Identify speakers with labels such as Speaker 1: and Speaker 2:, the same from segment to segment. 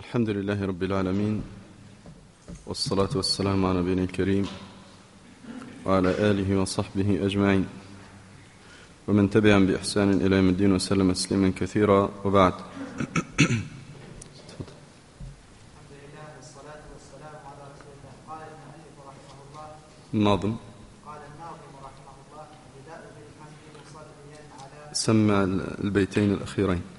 Speaker 1: الحمد لله رب العالمين والصلاة والسلام على نبينا الكريم وعلى آله وصحبه أجمعين ومن تبعهم بإحسان إلى يوم الدين وسلم تسليما كثيرا وبعد
Speaker 2: الحمد لله والصلاة والسلام على رسول الله قال المؤلف رحمه الله
Speaker 1: الناظم
Speaker 2: قال الناظم رحمه الله بدأ بالحمد مصليا على
Speaker 1: سمع البيتين الأخيرين والحسن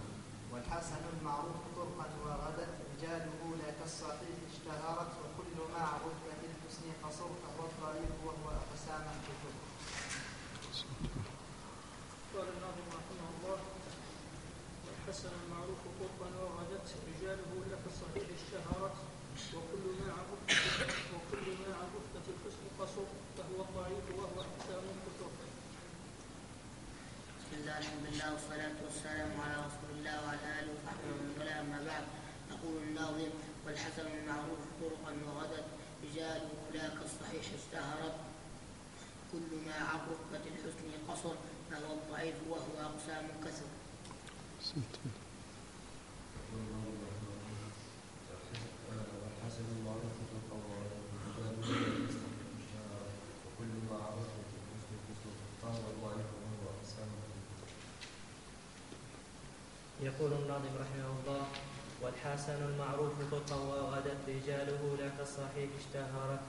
Speaker 2: والحسن المعروف طرقا وغدت رجاله لا كالصحيح اشتهرت وكل مع رتبة الحسن قصر فهو الضعيف وهو أقسام الكتب
Speaker 3: قال الناظم رحمه الله والحسن المعروف طرقا وغدت رجاله لك الصحيح اشتهرت وكل ما عن رتبة وكل ما عن رتبة الحسن قصر فهو الضعيف وهو أقسام الكتب
Speaker 4: بسم الله الحمد لله والصلاة والسلام على رسول الله وعلى آله وصحبه ومن والاه أما بعد يقول الناظم والحسن المعروف طرقا وغدت رجاله لا كالصحيح اشتهرت رتبة الحسن قصر الضعيف وهو أقسام كثر.
Speaker 5: يقول الناظم رحمه الله والحسن المعروف طرقا وغدت رجاله لا كالصحيح اشتهرت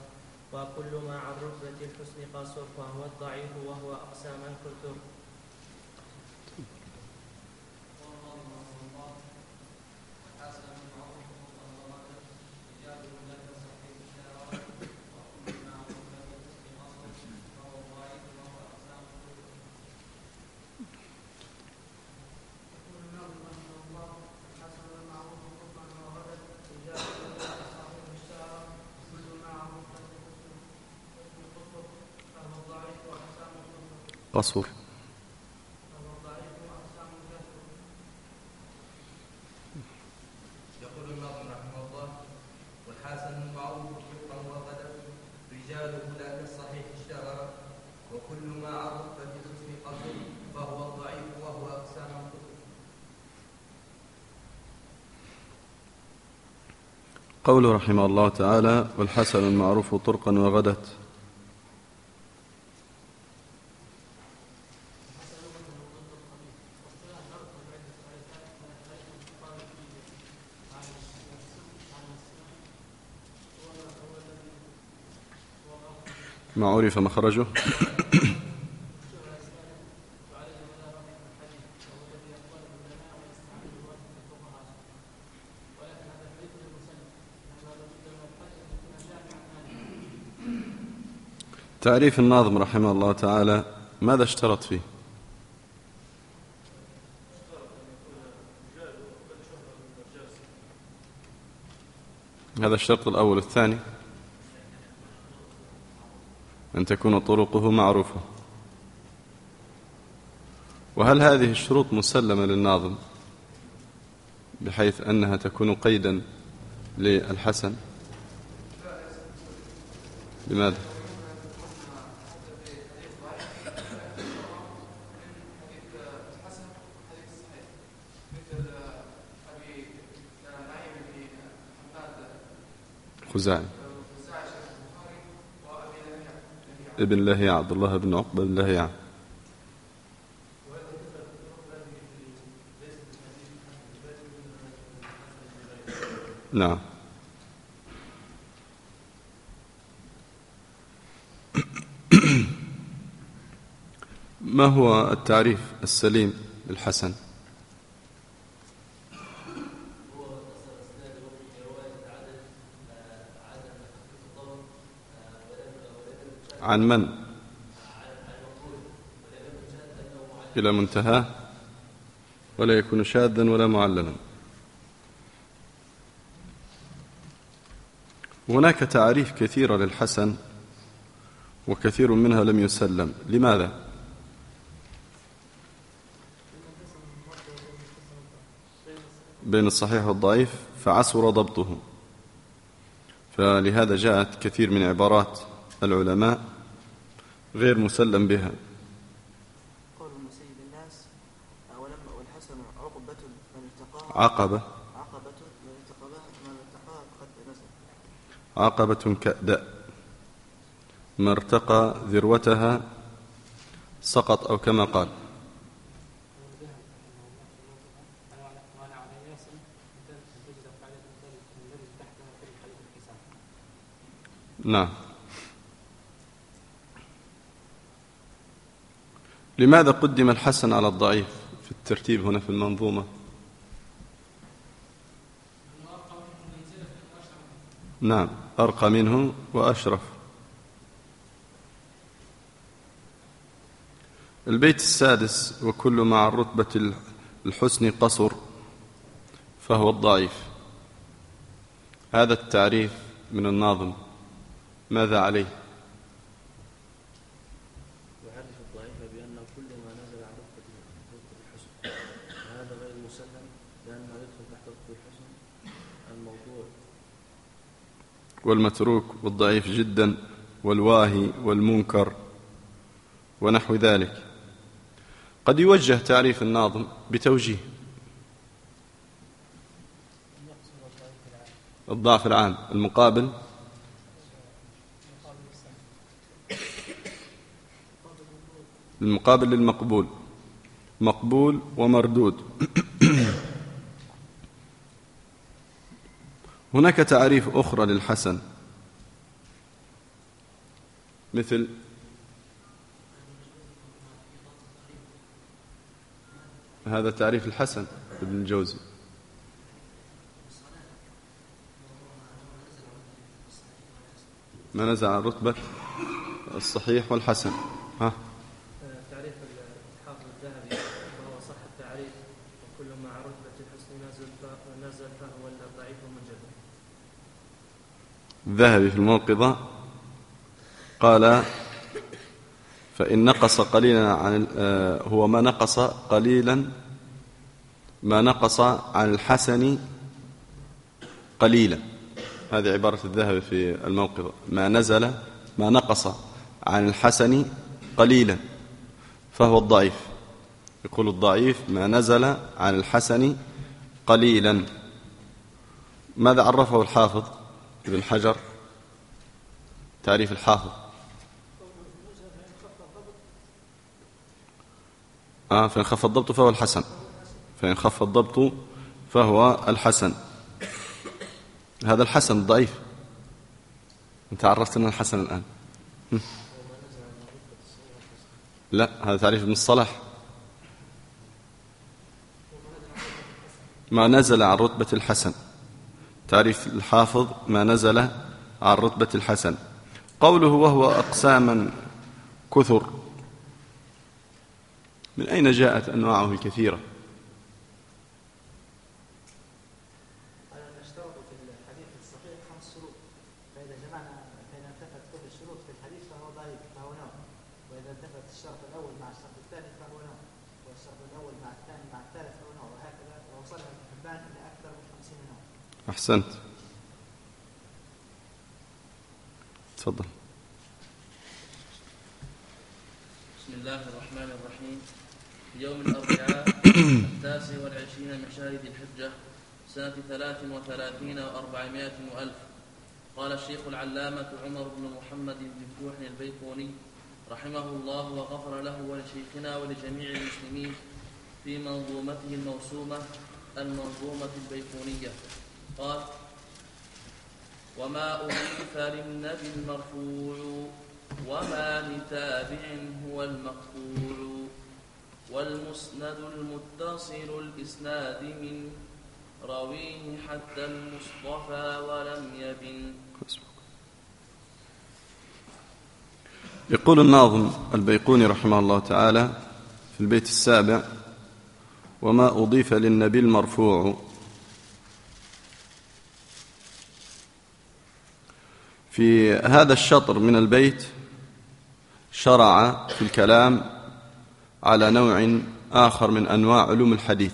Speaker 5: وكل ما عن رتبة الحسن قصر فهو الضعيف وهو أقسام الكتب
Speaker 1: قصر
Speaker 6: يقول الناظم رحمه الله والحسن المعروف طرقا وغدا رجاله لا كالصحيح اشتهر وكل ما عرف بالحسن قصر فهو الضعيف وهو أقسام الكتب
Speaker 1: قوله رحمه الله تعالى والحسن المعروف طرقا وغدت ما عرف مخرجه تعريف الناظم رحمه الله تعالى ماذا اشترط فيه؟ هذا الشرط الأول الثاني. أن تكون طرقه معروفة. وهل هذه الشروط مسلمة للناظم بحيث أنها تكون قيدا للحسن؟ لماذا؟ خزاعي ابن لهيع عبد الله بن عقبة بن لهيع نعم. ما هو التعريف السليم للحسن؟ عن من؟ إلى منتهى ولا يكون شاذا ولا معللا. هناك تعريف كثيرة للحسن وكثير منها لم يسلم. لماذا؟ بين الصحيح والضعيف فعسر ضبطه. فلهذا جاءت كثير من عبارات العلماء غير مسلم بها.
Speaker 2: قول سيد الناس ولما والحسن عقبة من ارتقاها
Speaker 1: عقبة.
Speaker 2: عقبة من ارتقبها من ارتقاها فقد نزل.
Speaker 1: عقبة كأداء ما ارتقى ذروتها سقط أو كما قال.
Speaker 3: وعلى على يصل تجد قاعدة الذي تحتها في خليط الحساب
Speaker 1: نعم لماذا قدم الحسن على الضعيف في الترتيب هنا في المنظومة؟ نعم أرقى منه وأشرف. البيت السادس وكل مع الرتبة الحسن قصر فهو الضعيف. هذا التعريف من الناظم. ماذا عليه
Speaker 7: يعرف الضعيف بأنه كل ما نزل عن رتبة رتبة الحسن وهذا غير مسلم لأنه يدخل تحت رتبة الحسن الموضوع
Speaker 1: والمتروك والضعيف جدا والواهي والمنكر ونحو ذلك. قد يوجه تعريف الناظم بتوجيه الضعف العام المقابل. المقابل للمقبول مقبول ومردود. هناك تعريف أخرى للحسن. مثل هذا تعريف الحسن ابن الجوزي. ما نزع عن رتبة الصحيح والحسن. ها؟
Speaker 5: تعريف الحافظ الذهبي وهو صح التعريف وكل مع رتبة الحسن نزل فهو الضعيف المنجبر
Speaker 1: الذهبي في الموقظة قال فإن نقص قليلا عن آه، هو ما نقص قليلا ما نقص عن الحسن قليلا. هذه عبارة الذهبي في الموقظة. ما نزل ما نقص عن الحسن قليلا فهو الضعيف. يقول الضعيف ما نزل عن الحسن قليلا. ماذا عرفه الحافظ؟ ابن حجر تعريف الحافظ. آه فإن خف الضبط فهو الحسن. فإن خف الضبط فهو الحسن. هذا الحسن الضعيف أنت عرفت لنا الحسن الآن. لا هذا تعريف ابن الصلاح. ما نزل عن رتبة الحسن. تعريف الحافظ ما نزل عن رتبة الحسن. قوله وهو أقساما كثر من أين جاءت أنواعه الكثيرة
Speaker 2: قال أن اشترطوا في الحديث الصحيح خمس شروط فإذا جمعنا فإن انتفت كل الشروط في الحديث فهو ضعيف فهو نوع وإذا انتفت الشرط الأول مع الشرط الثاني فهو نوع والشرط الأول مع الثاني مع الثالث فهو نوع وهكذا ووصلها ابن حبان إلى أكثر من خمسين نوع
Speaker 1: أحسنت. تفضل.
Speaker 7: بسم الله الرحمن الرحيم. يوم الأربعاء التاسع والعشرين من شهر ذي الحجة سنة ثلاث وثلاثين وأربعمائة وألف. قال الشيخ العلامة عمر بن محمد بن فتوح البيقوني رحمه الله وغفر له ولشيخنا ولجميع المسلمين في منظومته الموسومة المنظومة البيقونية. قال وما أضيف للنبي المرفوع وما لتابع هو المقطوع والمسند المتصل الإسناد من رويه حتى المصطفى ولم يبن.
Speaker 1: يقول الناظم البيقوني رحمه الله تعالى في البيت السابع وما أضيف للنبي المرفوع في هذا الشطر من البيت شرع في الكلام على نوع آخر من أنواع علوم الحديث.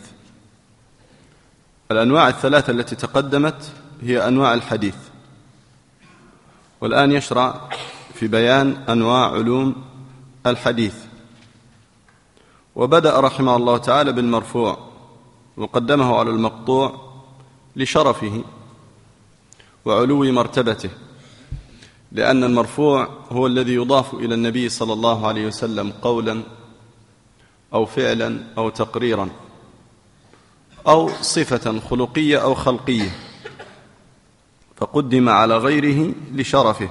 Speaker 1: الأنواع الثلاثة التي تقدمت هي أنواع الحديث. والآن يشرع في بيان أنواع علوم الحديث. وبدأ رحمه الله تعالى بالمرفوع وقدمه على المقطوع لشرفه وعلو مرتبته. لأن المرفوع هو الذي يضاف إلى النبي صلى الله عليه وسلم قولا أو فعلا أو تقريرا أو صفة خلقية أو خلقية فقدم على غيره لشرفه.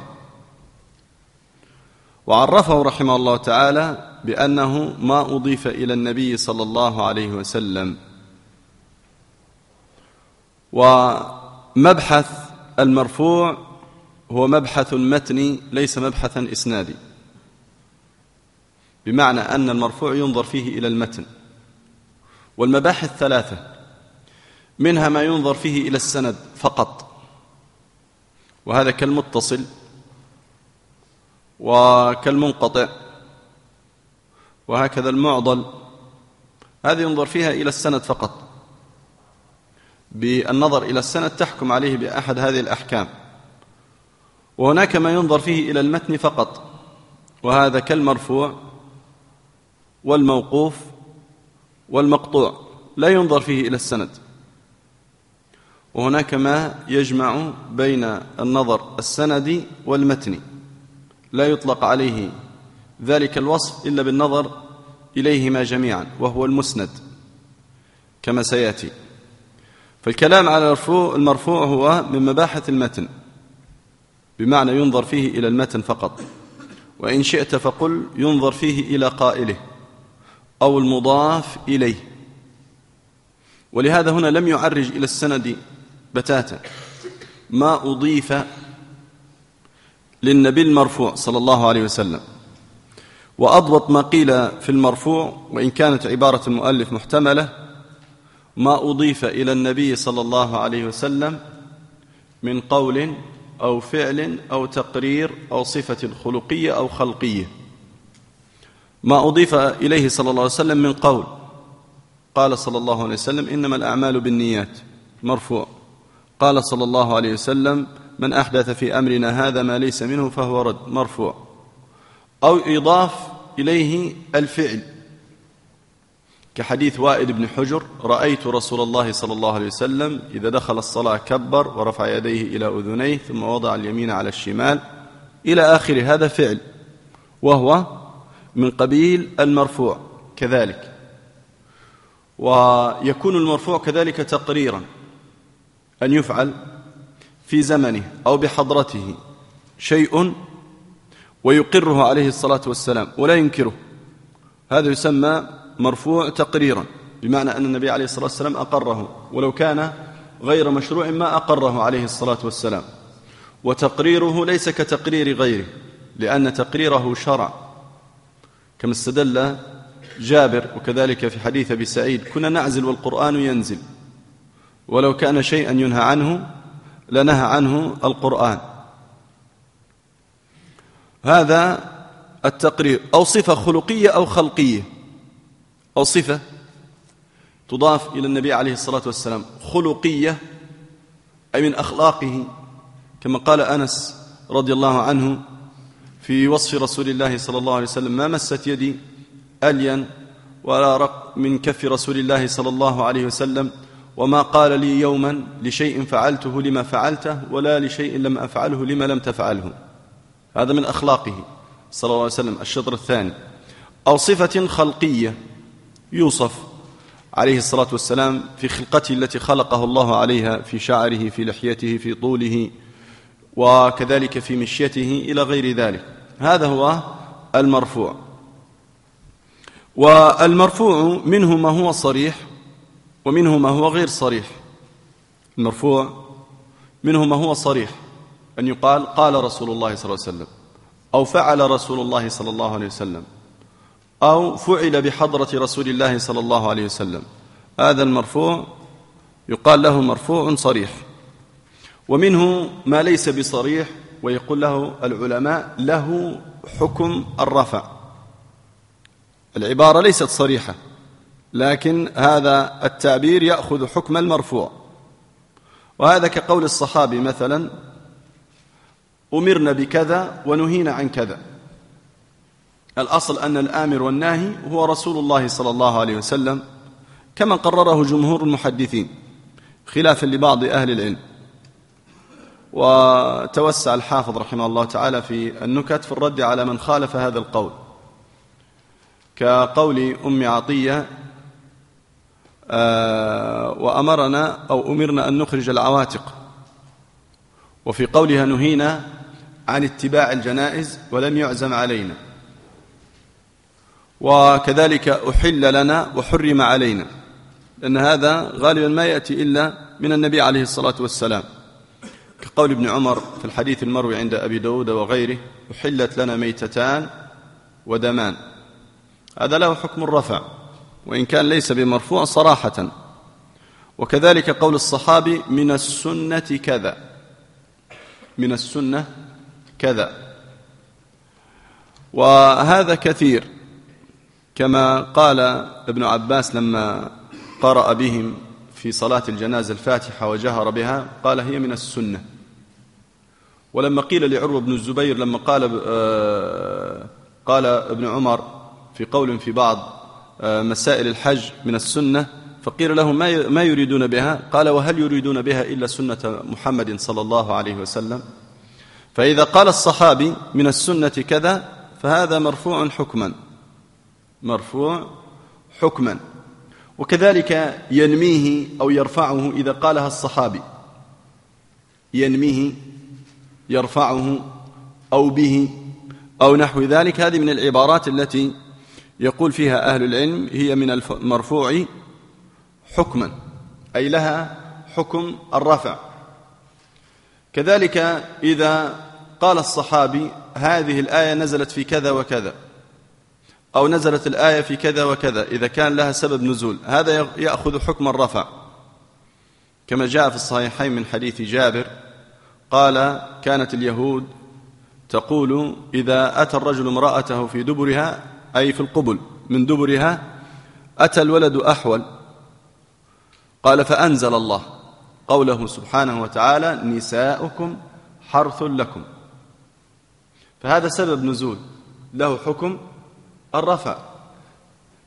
Speaker 1: وعرفه رحمه الله تعالى بأنه ما أضيف إلى النبي صلى الله عليه وسلم. ومبحث المرفوع هو مبحث متني ليس مبحثا إسنادي. بمعنى أن المرفوع ينظر فيه إلى المتن. والمباحث ثلاثة منها ما ينظر فيه إلى السند فقط. وهذا كالمتصل وكالمنقطع. وهكذا المعضل. هذه ينظر فيها إلى السند فقط. بالنظر إلى السند تحكم عليه بأحد هذه الأحكام. وهناك ما ينظر فيه إلى المتن فقط وهذا كالمرفوع والموقوف والمقطوع لا ينظر فيه إلى السند. وهناك ما يجمع بين النظر السندي والمتني لا يطلق عليه ذلك الوصف إلا بالنظر إليهما جميعا وهو المسند كما سيأتي. فالكلام على المرفوع هو من مباحث المتن. بمعنى ينظر فيه إلى المتن فقط. وإن شئت فقل ينظر فيه إلى قائله أو المضاف إليه. ولهذا هنا لم يعرج إلى السند بتاتا. ما أضيف للنبي المرفوع صلى الله عليه وسلم. وأضبط ما قيل في المرفوع وإن كانت عبارة المؤلف محتملة ما أضيف إلى النبي صلى الله عليه وسلم من قول أو فعل أو تقرير أو صفة خلقية أو خلقية. ما أضيف إليه صلى الله عليه وسلم من قول. قال صلى الله عليه وسلم إنما الأعمال بالنيات. مرفوع. قال صلى الله عليه وسلم من أحدث في أمرنا هذا ما ليس منه فهو رد. مرفوع. أو يضاف إليه الفعل. كحديث وائل بن حجر رأيت رسول الله صلى الله عليه وسلم إذا دخل الصلاة كبر ورفع يديه إلى أذنيه ثم وضع اليمين على الشمال إلى آخر هذا فعل وهو من قبيل المرفوع كذلك ويكون المرفوع كذلك تقريرا أن يفعل في زمنه أو بحضرته شيء ويقره عليه الصلاة والسلام ولا ينكره هذا يسمى مرفوع تقريرا بمعنى أن النبي عليه الصلاة والسلام أقره ولو كان غير مشروع ما أقره عليه الصلاة والسلام. وتقريره ليس كتقرير غيره لأن تقريره شرع. كما استدل جابر وكذلك في حديث أبي سعيد كنا نعزل والقرآن ينزل ولو كان شيئا ينهى عنه لنهى عنه القرآن. هذا التقرير أو صفة خلقية أو خلقية. أو صفة تضاف إلى النبي عليه الصلاة والسلام خلقية أي من أخلاقه كما قال أنس رضي الله عنه في وصف رسول الله صلى الله عليه وسلم ما مست يدي ألين ولا رق من كف رسول الله صلى الله عليه وسلم وما قال لي يوما لشيء فعلته لما فعلته ولا لشيء لم أفعله لما لم تفعله. هذا من أخلاقه صلى الله عليه وسلم الشطر الثاني. أو صفة خلقية يوصف عليه الصلاة والسلام في خلقته التي خلقه الله عليها في شعره في لحيته في طوله وكذلك في مشيته إلى غير ذلك. هذا هو المرفوع. والمرفوع منه ما هو صريح ومنه ما هو غير صريح. المرفوع منه ما هو صريح. أن يقال قال رسول الله صلى الله عليه وسلم أو فعل رسول الله صلى الله عليه وسلم. أو فعل بحضرة رسول الله صلى الله عليه وسلم. هذا المرفوع يقال له مرفوع صريح. ومنه ما ليس بصريح ويقول له العلماء له حكم الرفع. العبارة ليست صريحة لكن هذا التعبير يأخذ حكم المرفوع. وهذا كقول الصحابي مثلا أمرنا بكذا ونهينا عن كذا. الأصل أن الآمر والناهي هو رسول الله صلى الله عليه وسلم كما قرره جمهور المحدثين خلافا لبعض أهل العلم. وتوسع الحافظ رحمه الله تعالى في النكت في الرد على من خالف هذا القول. كقول أم عطية آه، وأمرنا أو أمرنا أن نخرج العواتق. وفي قولها نهينا عن اتباع الجنائز ولم يعزم علينا. وكذلك أحل لنا وحرم علينا لأن هذا غالبا ما يأتي إلا من النبي عليه الصلاة والسلام. كقول ابن عمر في الحديث المروي عند أبي داود وغيره أحلت لنا ميتتان ودمان. هذا له حكم الرفع وإن كان ليس بمرفوع صراحة. وكذلك قول الصحابي من السنة كذا من السنة كذا. وهذا كثير. كما قال ابن عباس لما قرأ بهم في صلاة الجنازة الفاتحة وجهر بها قال هي من السنة. ولما قيل لعروة بن الزبير لما قال آه، قال ابن عمر في قول في بعض آه، مسائل الحج من السنة فقيل له ما ما يريدون بها؟ قال وهل يريدون بها إلا سنة محمد صلى الله عليه وسلم؟ فإذا قال الصحابي من السنة كذا فهذا مرفوع حكما. مرفوع حكما وكذلك ينميه أو يرفعه إذا قالها الصحابي. ينميه يرفعه أو به أو نحو ذلك. هذه من العبارات التي يقول فيها أهل العلم هي من المرفوع حكما أي لها حكم الرفع. كذلك إذا قال الصحابي هذه الآية نزلت في كذا وكذا أو نزلت الآية في كذا وكذا إذا كان لها سبب نزول هذا يأخذ حكم الرفع. كما جاء في الصحيحين من حديث جابر قال كانت اليهود تقول إذا أتى الرجل امرأته في دبرها أي في القبل من دبرها أتى الولد أحول. قال فأنزل الله. قوله سبحانه وتعالى نساؤكم حرث لكم. فهذا سبب نزول له حكم الرفع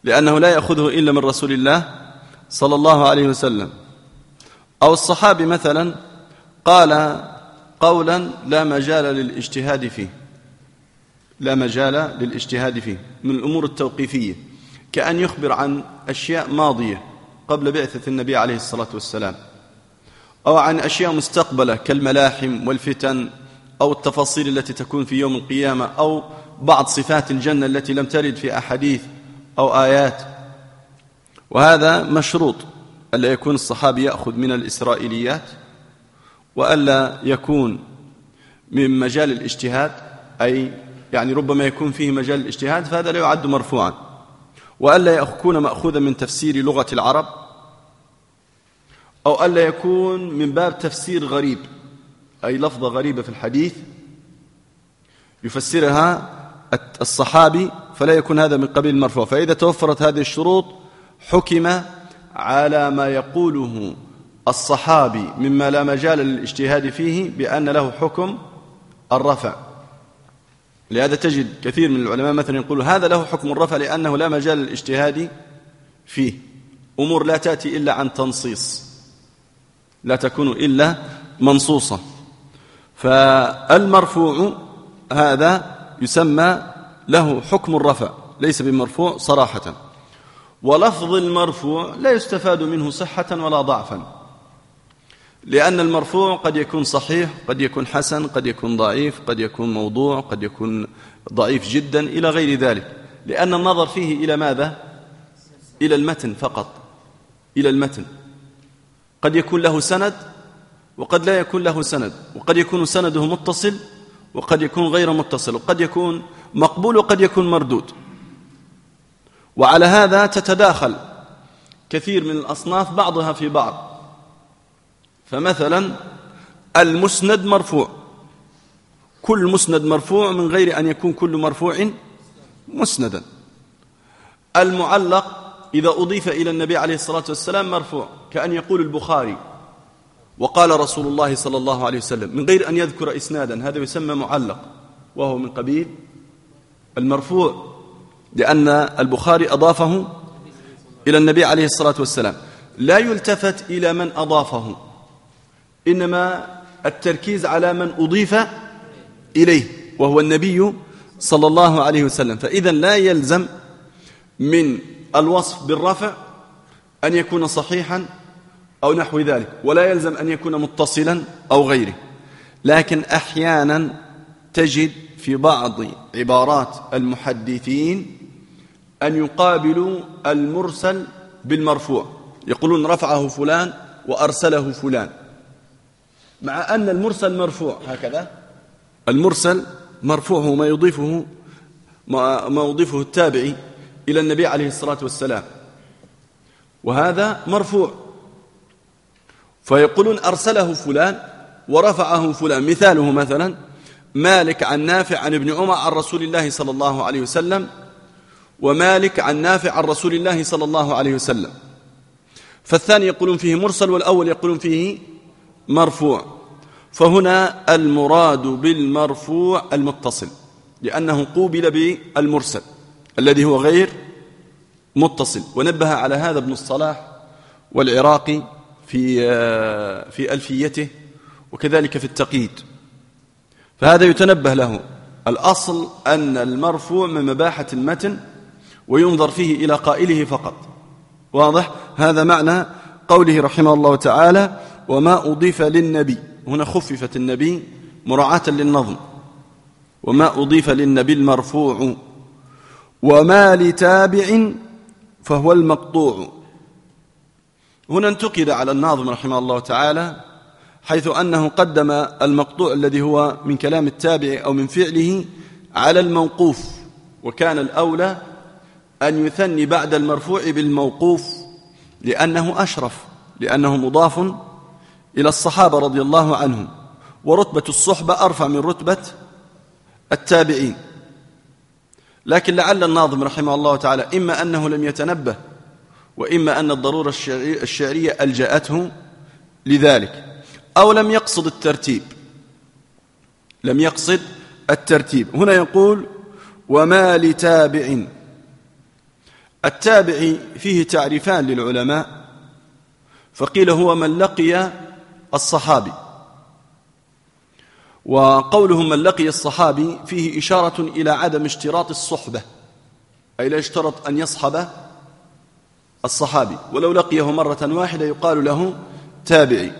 Speaker 1: لأنه لا يأخذه إلا من رسول الله صلى الله عليه وسلم. أو الصحابي مثلا قال قولا لا مجال للاجتهاد فيه. لا مجال للاجتهاد فيه من الأمور التوقيفية كأن يخبر عن أشياء ماضية قبل بعثة النبي عليه الصلاة والسلام أو عن أشياء مستقبلة كالملاحم والفتن أو التفاصيل التي تكون في يوم القيامة أو بعض صفات الجنة التي لم ترد في أحاديث أو آيات. وهذا مشروط ألا يكون الصحابي يأخذ من الإسرائيليات وألا يكون من مجال الاجتهاد أي يعني ربما يكون فيه مجال الاجتهاد فهذا لا يعد مرفوعا. وألا يكون مأخوذا من تفسير لغة العرب أو ألا يكون من باب تفسير غريب أي لفظة غريبة في الحديث يفسرها الصحابي فلا يكون هذا من قبيل المرفوع. فإذا توفرت هذه الشروط حكم على ما يقوله الصحابي مما لا مجال للاجتهاد فيه بأن له حكم الرفع. لهذا تجد كثير من العلماء مثلا يقول هذا له حكم الرفع لأنه لا مجال للاجتهاد فيه. أمور لا تأتي إلا عن تنصيص. لا تكون إلا منصوصة. فالمرفوع هذا يسمى له حكم الرفع ليس بمرفوع صراحة. ولفظ المرفوع لا يستفاد منه صحة ولا ضعفا. لأن المرفوع قد يكون صحيح قد يكون حسن قد يكون ضعيف قد يكون موضوع قد يكون ضعيف جدا إلى غير ذلك. لأن النظر فيه إلى ماذا؟ إلى المتن فقط. إلى المتن. قد يكون له سند وقد لا يكون له سند. وقد يكون سنده متصل وقد يكون غير متصل وقد يكون مقبول وقد يكون مردود. وعلى هذا تتداخل كثير من الأصناف بعضها في بعض. فمثلا المسند مرفوع. كل مسند مرفوع من غير أن يكون كل مرفوع مسندا. المعلق إذا أضيف إلى النبي عليه الصلاة والسلام مرفوع كأن يقول البخاري. وقال رسول الله صلى الله عليه وسلم من غير أن يذكر إسنادا هذا يسمى معلق وهو من قبيل المرفوع لأن البخاري أضافه إلى النبي عليه الصلاة والسلام. لا يلتفت إلى من أضافه إنما التركيز على من أضيف إليه وهو النبي صلى الله عليه وسلم. فإذا لا يلزم من الوصف بالرفع أن يكون صحيحا أو نحو ذلك. ولا يلزم أن يكون متصلا أو غيره. لكن أحيانا تجد في بعض عبارات المحدثين أن يقابلوا المرسل بالمرفوع. يقولون رفعه فلان وأرسله فلان. مع أن المرسل مرفوع. هكذا. المرسل مرفوع ما يضيفه ما يضيفه التابعي إلى النبي عليه الصلاة والسلام. وهذا مرفوع. فيقولون أرسله فلان ورفعه فلان. مثاله مثلا مالك عن نافع عن ابن عمر عن رسول الله صلى الله عليه وسلم ومالك عن نافع عن رسول الله صلى الله عليه وسلم. فالثاني يقولون فيه مرسل والأول يقولون فيه مرفوع. فهنا المراد بالمرفوع المتصل لأنه قوبل بالمرسل الذي هو غير متصل. ونبه على هذا ابن الصلاح والعراقي في في ألفيته وكذلك في التقييد. فهذا يتنبه له. الأصل أن المرفوع من مباحة المتن وينظر فيه إلى قائله فقط. واضح؟ هذا معنى قوله رحمه الله تعالى وما أضيف للنبي. هنا خففت النبي مراعاة للنظم. وما أضيف للنبي المرفوع. وما لتابع فهو المقطوع. هنا انتقد على الناظم رحمه الله تعالى حيث أنه قدم المقطوع الذي هو من كلام التابع أو من فعله على الموقوف وكان الأولى أن يثني بعد المرفوع بالموقوف لأنه أشرف لأنه مضاف إلى الصحابة رضي الله عنهم ورتبة الصحبة أرفع من رتبة التابعين. لكن لعل الناظم رحمه الله تعالى إما أنه لم يتنبه وإما أن الضرورة الشعرية ألجأته لذلك. أو لم يقصد الترتيب. لم يقصد الترتيب. هنا يقول وما لتابع. التابع فيه تعريفان للعلماء. فقيل هو من لقي الصحابي. وقولهم من لقي الصحابي فيه إشارة إلى عدم اشتراط الصحبة. أي لا يشترط أن يصحب الصحابي ولو لقيه مرة واحدة يقال له تابعي.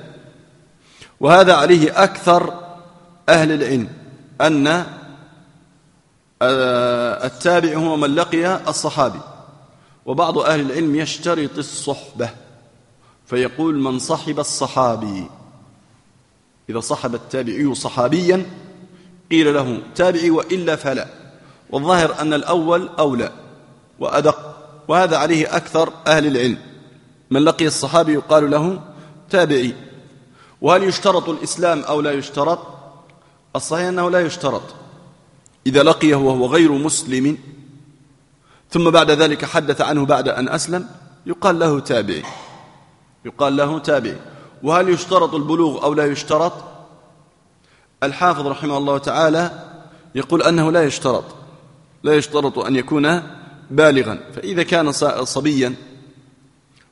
Speaker 1: وهذا عليه أكثر أهل العلم أن آه، التابع هو من لقي الصحابي. وبعض أهل العلم يشترط الصحبة فيقول من صحب الصحابي. إذا صحب التابعي صحابيا قيل له تابعي وإلا فلا. والظاهر أن الأول أولى وأدق. وهذا عليه أكثر أهل العلم. من لقي الصحابي يقال له تابعي. وهل يشترط الإسلام أو لا يشترط؟ الصحيح أنه لا يشترط. إذا لقيه وهو غير مسلم ثم بعد ذلك حدث عنه بعد أن أسلم يقال له تابعي. يقال له تابعي. وهل يشترط البلوغ أو لا يشترط؟ الحافظ رحمه الله تعالى يقول أنه لا يشترط. لا يشترط أن يكون بالغا فإذا كان صبيا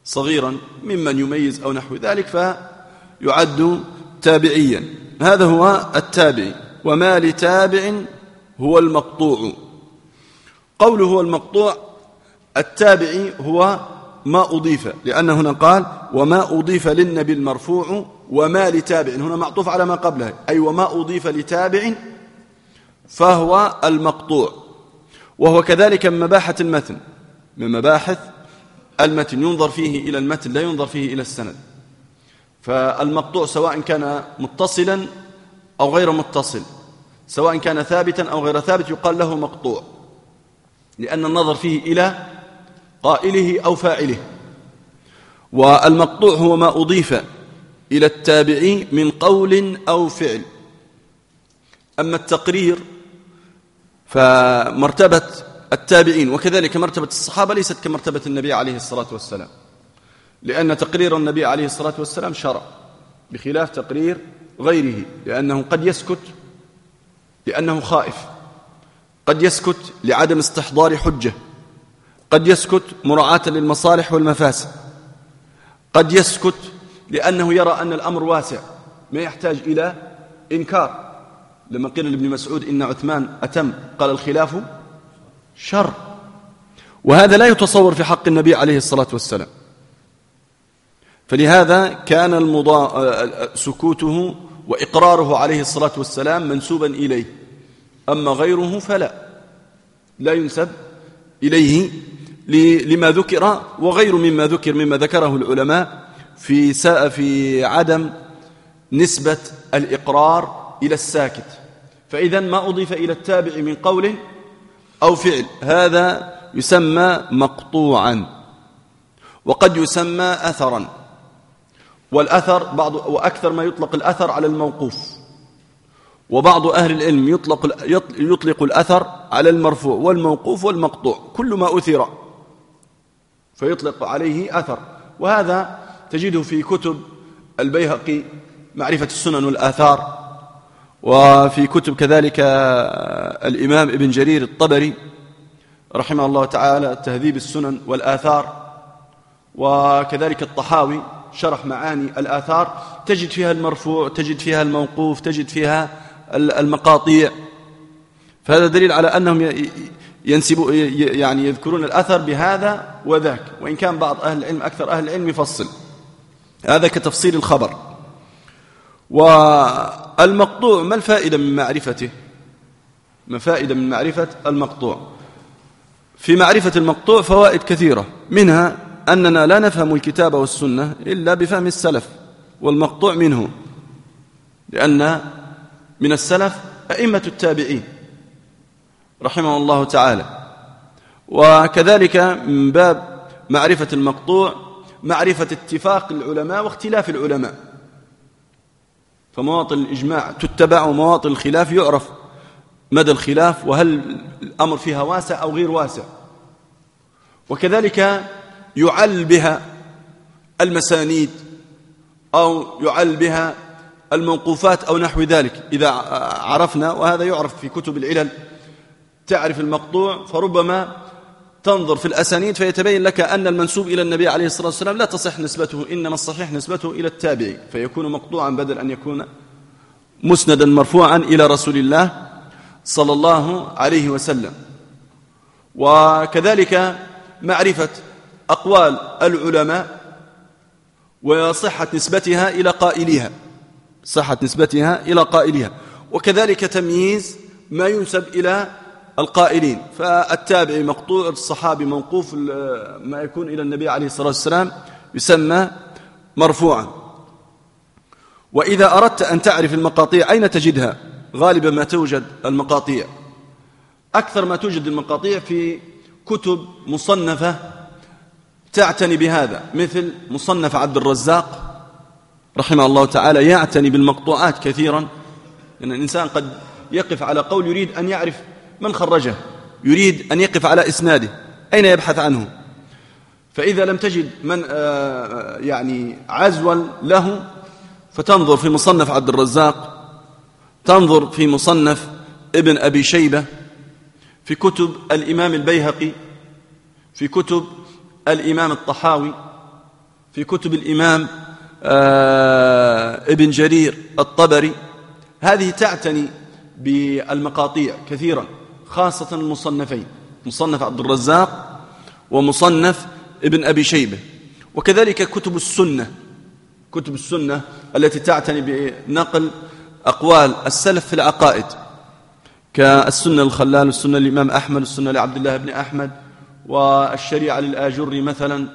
Speaker 1: صغيرا ممن يميز أو نحو ذلك فيعد تابعيا. هذا هو التابعي وما لتابع هو المقطوع. قوله هو المقطوع التابعي هو ما أضيف لأن هنا قال وما أضيف للنبي المرفوع وما لتابع. هنا معطوف على ما قبله أي وما أضيف لتابع فهو المقطوع. وهو كذلك من مباحة المتن. من مباحث المتن ينظر فيه إلى المتن لا ينظر فيه إلى السند. فالمقطوع سواء كان متصلا أو غير متصل سواء كان ثابتا أو غير ثابت يقال له مقطوع لأن النظر فيه إلى قائله أو فاعله. والمقطوع هو ما أضيف إلى التابعي من قول أو فعل. أما التقرير فمرتبة التابعين وكذلك مرتبة الصحابة ليست كمرتبة النبي عليه الصلاة والسلام لأن تقرير النبي عليه الصلاة والسلام شرع بخلاف تقرير غيره لأنه قد يسكت لأنه خائف قد يسكت لعدم استحضار حجة قد يسكت مراعاة للمصالح والمفاسد قد يسكت لأنه يرى أن الأمر واسع ما يحتاج إلى إنكار. لما قيل لابن مسعود إن عثمان أتم قال الخلاف شر. وهذا لا يتصور في حق النبي عليه الصلاة والسلام. فلهذا كان المضا... سكوته وإقراره عليه الصلاة والسلام منسوبا إليه. أما غيره فلا. لا ينسب إليه لما ذكر وغير مما ذكر مما ذكره العلماء في في عدم نسبة الإقرار إلى الساكت. فإذا ما أضيف إلى التابع من قول أو فعل هذا يسمى مقطوعا وقد يسمى أثرا. والأثر بعض وأكثر ما يطلق الأثر على الموقوف. وبعض أهل العلم يطلق, يطلق الأثر على المرفوع والموقوف والمقطوع كل ما أثر. فيطلق عليه أثر. وهذا تجده في كتب البيهقي معرفة السنن والآثار. وفي كتب كذلك الإمام ابن جرير الطبري رحمه الله تعالى تهذيب السنن والآثار وكذلك الطحاوي شرح معاني الآثار تجد فيها المرفوع تجد فيها الموقوف تجد فيها المقاطيع. فهذا دليل على أنهم ينسبوا يعني يذكرون الأثر بهذا وذاك وإن كان بعض أهل العلم أكثر أهل العلم يفصل. هذا كتفصيل الخبر. والمقطوع ما الفائدة من معرفته؟ ما فائدة من معرفة المقطوع؟ في معرفة المقطوع فوائد كثيرة منها أننا لا نفهم الكتاب والسنة إلا بفهم السلف والمقطوع منه لأن من السلف أئمة التابعين رحمه الله تعالى. وكذلك من باب معرفة المقطوع معرفة اتفاق العلماء واختلاف العلماء. فمواطن الإجماع تتبع ومواطن الخلاف يعرف مدى الخلاف وهل الأمر فيها واسع أو غير واسع. وكذلك يعل بها المسانيد أو يعل بها الموقوفات أو نحو ذلك. إذا عرفنا وهذا يعرف في كتب العلل تعرف المقطوع فربما تنظر في الأسانيد فيتبين لك أن المنسوب إلى النبي عليه الصلاة والسلام لا تصح نسبته إنما الصحيح نسبته إلى التابعي فيكون مقطوعا بدل أن يكون مسندا مرفوعا إلى رسول الله صلى الله عليه وسلم. وكذلك معرفة أقوال العلماء وصحة نسبتها إلى قائلها صحة نسبتها إلى قائلها وكذلك تمييز ما ينسب إلى القائلين. فالتابعي مقطوع الصحابي موقوف ما يكون إلى النبي عليه الصلاة والسلام يسمى مرفوعا. وإذا أردت أن تعرف المقاطيع أين تجدها؟ غالبا ما توجد المقاطيع. أكثر ما توجد المقاطيع في كتب مصنفة تعتني بهذا مثل مصنف عبد الرزاق رحمه الله تعالى يعتني بالمقطوعات كثيرا. لأن الإنسان قد يقف على قول يريد أن يعرف من خرجه؟ يريد أن يقف على إسناده. أين يبحث عنه؟ فإذا لم تجد من آه، يعني عزوا له فتنظر في مصنف عبد الرزاق تنظر في مصنف ابن أبي شيبة في كتب الإمام البيهقي في كتب الإمام الطحاوي في كتب الإمام آه ابن جرير الطبري. هذه تعتني بالمقاطيع كثيرا. خاصة المصنفين مصنف عبد الرزاق ومصنف ابن أبي شيبة. وكذلك كتب السنة كتب السنة التي تعتني بنقل أقوال السلف في العقائد كالسنة الخلال والسنة الإمام أحمد والسنة لعبد الله بن أحمد والشريعة للآجري مثلا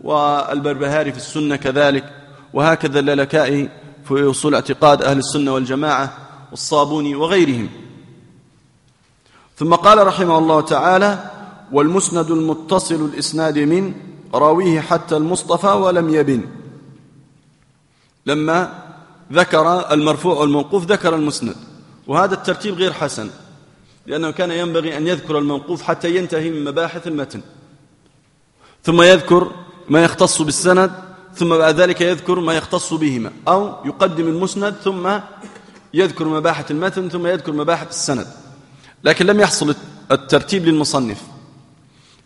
Speaker 1: والبربهاري في السنة كذلك. وهكذا اللالكائي في أصول اعتقاد أهل السنة والجماعة والصابوني وغيرهم. ثم قال رحمه الله تعالى والمسند المتصل الإسناد من راويه حتى المصطفى ولم يبن. لما ذكر المرفوع والموقوف ذكر المسند وهذا الترتيب غير حسن لأنه كان ينبغي أن يذكر الموقوف حتى ينتهي من مباحث المتن. ثم يذكر ما يختص بالسند ثم بعد ذلك يذكر ما يختص بهما أو يقدم المسند ثم يذكر مباحث المتن ثم يذكر مباحث السند. لكن لم يحصل الترتيب للمصنف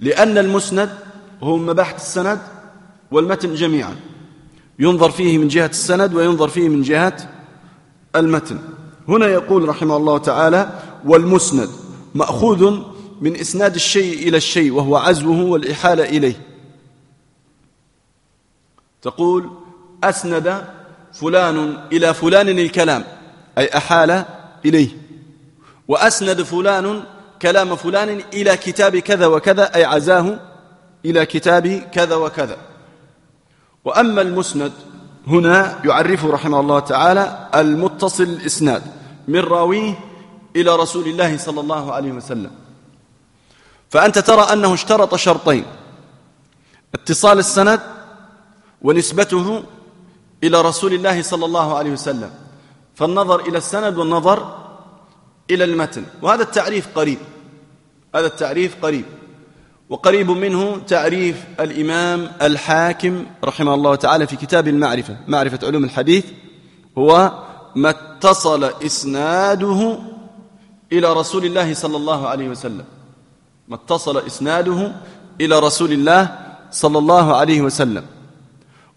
Speaker 1: لأن المسند هو مباحث السند والمتن جميعا. ينظر فيه من جهة السند وينظر فيه من جهة المتن. هنا يقول رحمه الله تعالى والمسند مأخوذ من إسناد الشيء إلى الشيء وهو عزوه والإحالة إليه. تقول أسند فلان إلى فلان الكلام أي أحال إليه. وأسند فلان كلام فلان إلى كتاب كذا وكذا أي عزاه إلى كتاب كذا وكذا. وأما المسند هنا يعرفه رحمه الله تعالى المتصل الإسناد من راويه إلى رسول الله صلى الله عليه وسلم. فأنت ترى أنه اشترط شرطين اتصال السند ونسبته إلى رسول الله صلى الله عليه وسلم. فالنظر إلى السند والنظر إلى المتن. وهذا التعريف قريب. هذا التعريف قريب. وقريب منه تعريف الإمام الحاكم رحمه الله تعالى في كتاب المعرفة. معرفة علوم الحديث. هو ما اتصل إسناده إلى رسول الله صلى الله عليه وسلم. ما اتصل إسناده إلى رسول الله صلى الله عليه وسلم.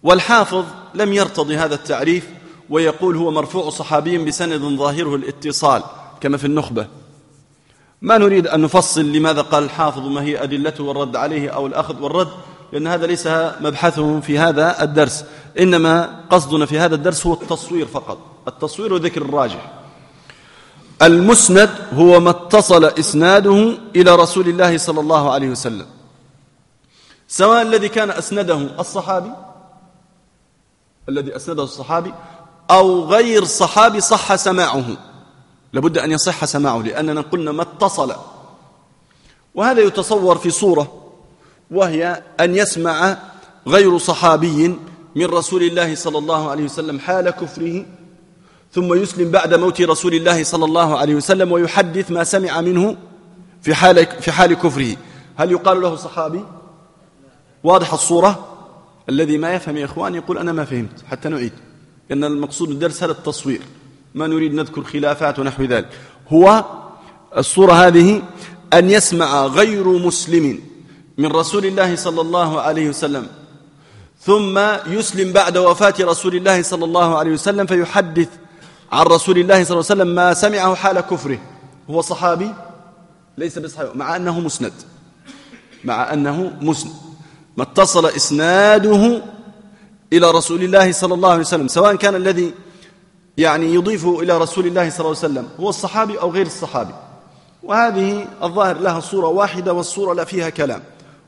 Speaker 1: والحافظ لم يرتضي هذا التعريف ويقول هو مرفوع صحابي بسند ظاهره الاتصال. كما في النخبة. ما نريد أن نفصل لماذا قال الحافظ ما هي أدلته والرد عليه أو الأخذ والرد لأن هذا ليس مبحثه في هذا الدرس إنما قصدنا في هذا الدرس هو التصوير فقط التصوير وذكر الراجح. المسند هو ما اتصل إسناده إلى رسول الله صلى الله عليه وسلم. سواء الذي كان أسنده الصحابي الذي أسنده الصحابي أو غير صحابي صح سماعه. لابد أن يصح سماعه لأننا قلنا ما اتصل. وهذا يتصور في صورة وهي أن يسمع غير صحابي من رسول الله صلى الله عليه وسلم حال كفره ثم يسلم بعد موت رسول الله صلى الله عليه وسلم ويحدث ما سمع منه في حال, في حال كفره. هل يقال له صحابي؟ واضح الصورة؟ الذي ما يفهم يا إخوان يقول أنا ما فهمت حتى نعيد. لأن المقصود الدرس هذا التصوير. ما نريد نذكر خلافات ونحو ذلك. هو الصورة هذه أن يسمع غير مسلم من رسول الله صلى الله عليه وسلم ثم يسلم بعد وفاة رسول الله صلى الله عليه وسلم فيحدث عن رسول الله صلى الله عليه وسلم ما سمعه حال كفره. هو صحابي؟ ليس بصحابي مع أنه مسند. مع أنه مسند. ما اتصل إسناده إلى رسول الله صلى الله عليه وسلم سواء كان الذي يعني يضيف إلى رسول الله صلى الله عليه وسلم هو الصحابي أو غير الصحابي. وهذه الظاهر لها صورة واحدة والصورة لا فيها كلام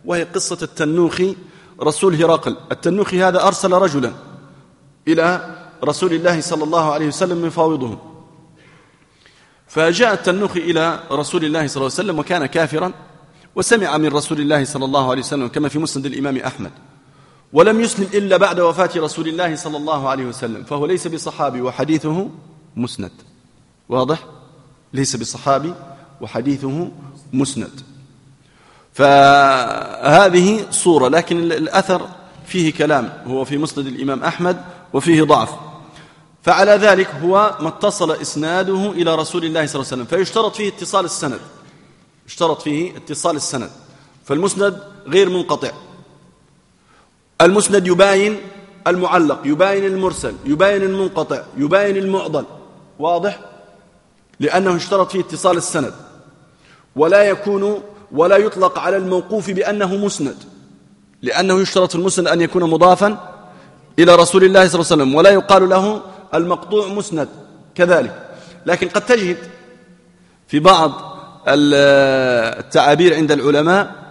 Speaker 1: وهي قصة التنوخي رسول هرقل. التنوخي هذا أرسل رجلا إلى رسول الله صلى الله عليه وسلم يفاوضه فجاء التنوخي إلى رسول الله صلى الله عليه وسلم وكان كافرا وسمع من رسول الله صلى الله عليه وسلم كما في مسند الإمام أحمد. ولم يسلم إلا بعد وفاة رسول الله صلى الله عليه وسلم فهو ليس بصحابي وحديثه مسند. واضح؟ ليس بصحابي وحديثه مسند. فهذه صورة لكن الأثر فيه كلام هو في مسند الإمام أحمد وفيه ضعف. فعلى ذلك هو ما اتصل إسناده إلى رسول الله صلى الله عليه وسلم فيشترط فيه اتصال السند. يشترط فيه اتصال السند. فالمسند غير منقطع. المسند يباين المعلق يباين المرسل يباين المنقطع يباين المعضل. واضح؟ لأنه اشترط فيه اتصال السند. ولا يكون ولا يطلق على الموقوف بأنه مسند. لأنه يشترط في المسند أن يكون مضافا إلى رسول الله صلى الله عليه وسلم ولا يقال له المقطوع مسند كذلك. لكن قد تجد في بعض التعابير عند العلماء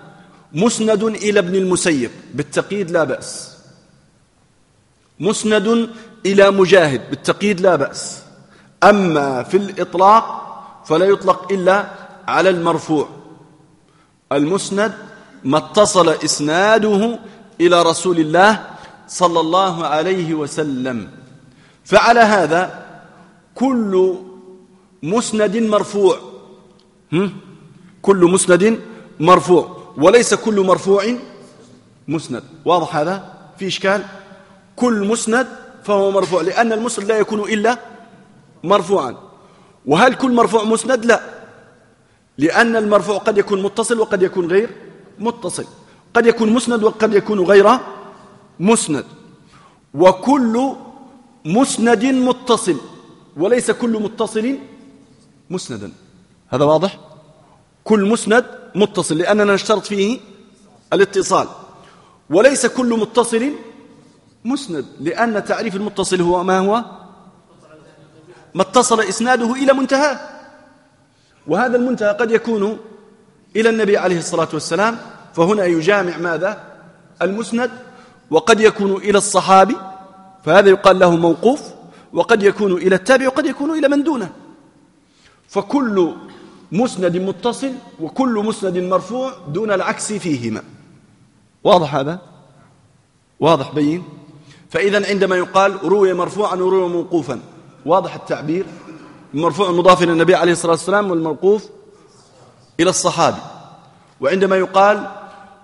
Speaker 1: مسند إلى ابن المسيب بالتقييد لا بأس. مسند إلى مجاهد بالتقييد لا بأس. أما في الإطلاق فلا يطلق إلا على المرفوع. المسند ما اتصل إسناده إلى رسول الله صلى الله عليه وسلم. فعلى هذا كل مسند مرفوع. كل مسند مرفوع. وليس كل مرفوع مسند. واضح هذا؟ في إشكال؟ كل مسند فهو مرفوع لأن المسند لا يكون إلا مرفوعا. وهل كل مرفوع مسند؟ لا. لأن المرفوع قد يكون متصل وقد يكون غير متصل. قد يكون مسند وقد يكون غير مسند. وكل مسند متصل وليس كل متصل مسندا. هذا واضح؟ كل مسند متصل لأننا نشترط فيه الاتصال. وليس كل متصل مسند لأن تعريف المتصل هو ما هو؟ ما اتصل إسناده إلى منتهى. وهذا المنتهى قد يكون إلى النبي عليه الصلاة والسلام فهنا يجامع ماذا؟ المسند. وقد يكون إلى الصحابي فهذا يقال له موقوف. وقد يكون إلى التابع وقد يكون إلى من دونه. فكل مسند متصل وكل مسند مرفوع دون العكس فيهما. واضح هذا؟ واضح بين؟ فإذا عندما يقال روي مرفوعا وروي موقوفا واضح التعبير؟ المرفوع مضاف إلى النبي عليه الصلاة والسلام والموقوف إلى الصحابي. وعندما يقال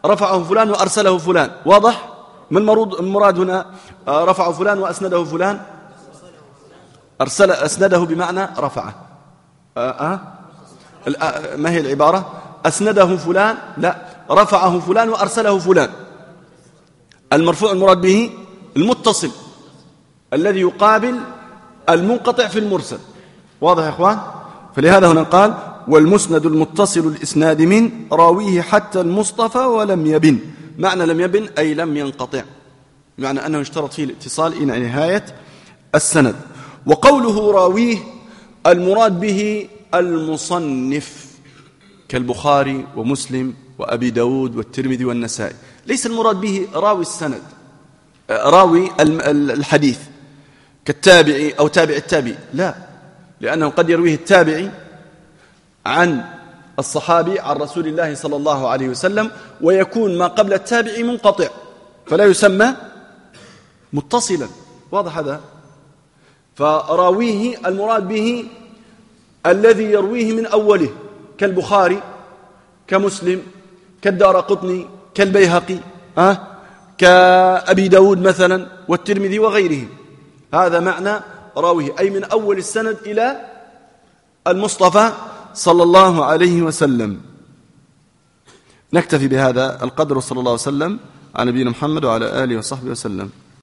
Speaker 1: رفعه فلان وأرسله فلان واضح؟ ما المراد هنا؟ آه، رفعه فلان وأسنده فلان؟ أرسل أسنده بمعنى رفعه. آه, آه، ما هي العبارة؟ أسنده فلان لا رفعه فلان وأرسله فلان. المرفوع المراد به المتصل الذي يقابل المنقطع في المرسل. واضح يا إخوان؟ فلهذا هنا قال والمسند المتصل الإسناد من راويه حتى المصطفى ولم يبن. معنى لم يبن أي لم ينقطع. معنى أنه اشترط فيه الاتصال إلى نهاية السند. وقوله راويه المراد به المصنف كالبخاري ومسلم وأبي داود والترمذي والنسائي. ليس المراد به راوي السند راوي الحديث كالتابعي أو تابع التابعي. لا لأنه قد يرويه التابعي عن الصحابي عن رسول الله صلى الله عليه وسلم ويكون ما قبل التابع منقطع فلا يسمى متصلا. واضح هذا؟ فراويه المراد به الذي يرويه من أوله كالبخاري كمسلم كالدار قطني كالبيهقي أه؟ كأبي داود مثلا والترمذي وغيرهم هذا معنى راويه أي من أول السند إلى المصطفى صلى الله عليه وسلم. نكتفي بهذا القدر صلى الله عليه وسلم على نبينا محمد وعلى آله وصحبه وسلم.